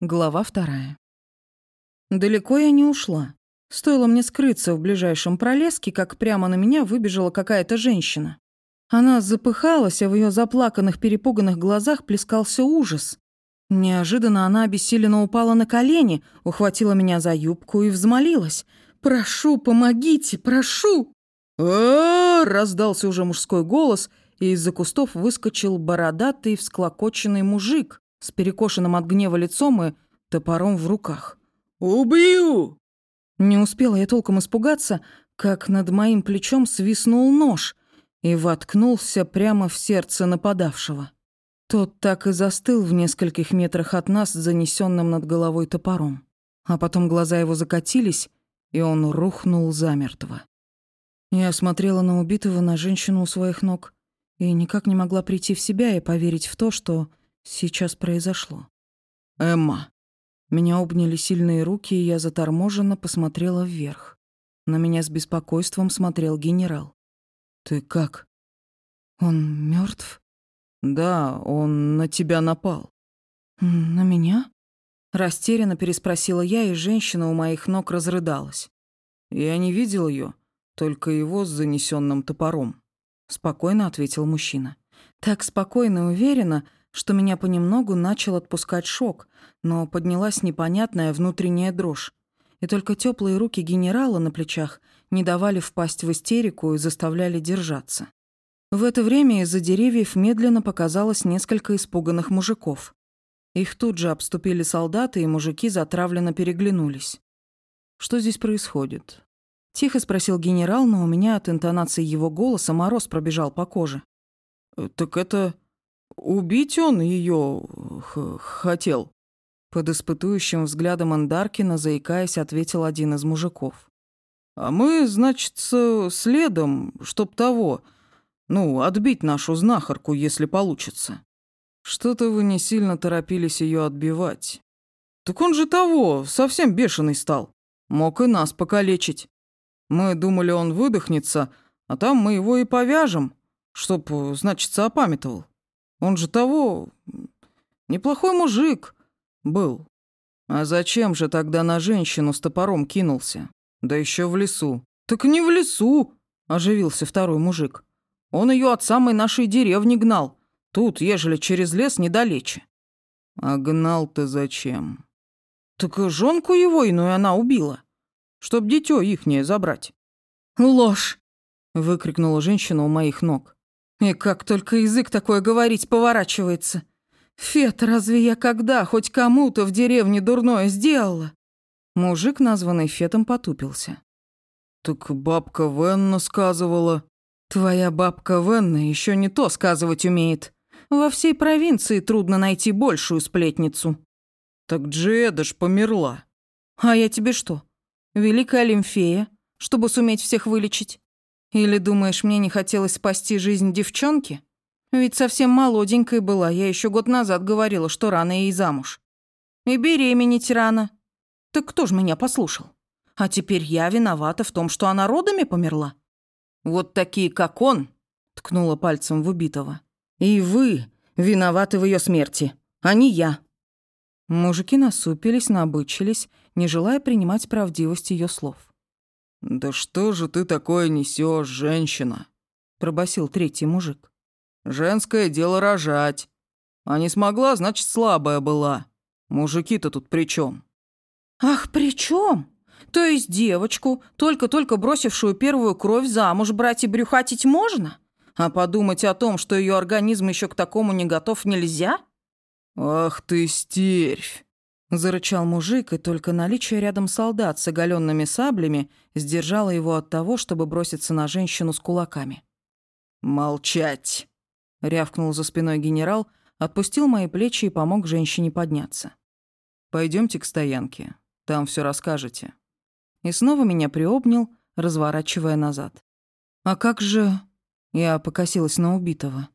Глава вторая. Далеко я не ушла. Стоило мне скрыться в ближайшем пролеске, как прямо на меня выбежала какая-то женщина. Она запыхалась, а в ее заплаканных, перепуганных глазах плескался ужас. Неожиданно она обессиленно упала на колени, ухватила меня за юбку и взмолилась. «Прошу, помогите, прошу!» раздался уже мужской голос, и из-за кустов выскочил бородатый, всклокоченный мужик с перекошенным от гнева лицом и топором в руках. «Убью!» Не успела я толком испугаться, как над моим плечом свистнул нож и воткнулся прямо в сердце нападавшего. Тот так и застыл в нескольких метрах от нас, занесенным над головой топором. А потом глаза его закатились, и он рухнул замертво. Я смотрела на убитого, на женщину у своих ног, и никак не могла прийти в себя и поверить в то, что сейчас произошло. «Эмма!» Меня обняли сильные руки, и я заторможенно посмотрела вверх. На меня с беспокойством смотрел генерал. «Ты как?» «Он мертв? «Да, он на тебя напал». «На меня?» Растерянно переспросила я, и женщина у моих ног разрыдалась. «Я не видел ее, только его с занесенным топором», — спокойно ответил мужчина. Так спокойно и уверенно, что меня понемногу начал отпускать шок, но поднялась непонятная внутренняя дрожь. И только теплые руки генерала на плечах не давали впасть в истерику и заставляли держаться. В это время из-за деревьев медленно показалось несколько испуганных мужиков. Их тут же обступили солдаты, и мужики затравленно переглянулись. «Что здесь происходит?» Тихо спросил генерал, но у меня от интонации его голоса мороз пробежал по коже. «Так это Убить он ее хотел. Под испытующим взглядом Андаркина, заикаясь, ответил один из мужиков. А мы, значит, следом, чтоб того, ну, отбить нашу знахарку, если получится. Что-то вы не сильно торопились ее отбивать. Так он же того, совсем бешеный стал. Мог и нас покалечить. Мы думали, он выдохнется, а там мы его и повяжем, чтоб, значит, опамятовал. Он же того... Неплохой мужик был. А зачем же тогда на женщину с топором кинулся? Да еще в лесу. Так не в лесу, оживился второй мужик. Он ее от самой нашей деревни гнал. Тут, ежели через лес, недалече. А гнал-то зачем? Так жонку его иную она убила, чтоб дитё ихнее забрать. Ложь! выкрикнула женщина у моих ног. И как только язык такое говорить поворачивается. Фет, разве я когда хоть кому-то в деревне дурное сделала? Мужик, названный Фетом, потупился. Так бабка Венна сказывала. Твоя бабка Венна еще не то сказывать умеет. Во всей провинции трудно найти большую сплетницу. Так Джеда ж померла. А я тебе что? Великая лимфея, чтобы суметь всех вылечить? Или думаешь, мне не хотелось спасти жизнь девчонки? Ведь совсем молоденькой была, я еще год назад говорила, что рано ей замуж. И беременеть рано. Так кто ж меня послушал? А теперь я виновата в том, что она родами померла? Вот такие, как он, ткнула пальцем в убитого. И вы виноваты в ее смерти, а не я. Мужики насупились, набычились, не желая принимать правдивость ее слов. «Да что же ты такое несешь, женщина?» – пробасил третий мужик. «Женское дело рожать. А не смогла, значит, слабая была. Мужики-то тут при чем? «Ах, при чем? То есть девочку, только-только бросившую первую кровь замуж брать и брюхатить можно? А подумать о том, что ее организм еще к такому не готов, нельзя?» «Ах ты стервь!» Зарычал мужик, и только наличие рядом солдат с оголенными саблями сдержало его от того, чтобы броситься на женщину с кулаками. «Молчать!» — рявкнул за спиной генерал, отпустил мои плечи и помог женщине подняться. Пойдемте к стоянке, там все расскажете». И снова меня приобнял, разворачивая назад. «А как же...» — я покосилась на убитого.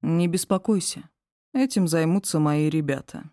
«Не беспокойся, этим займутся мои ребята».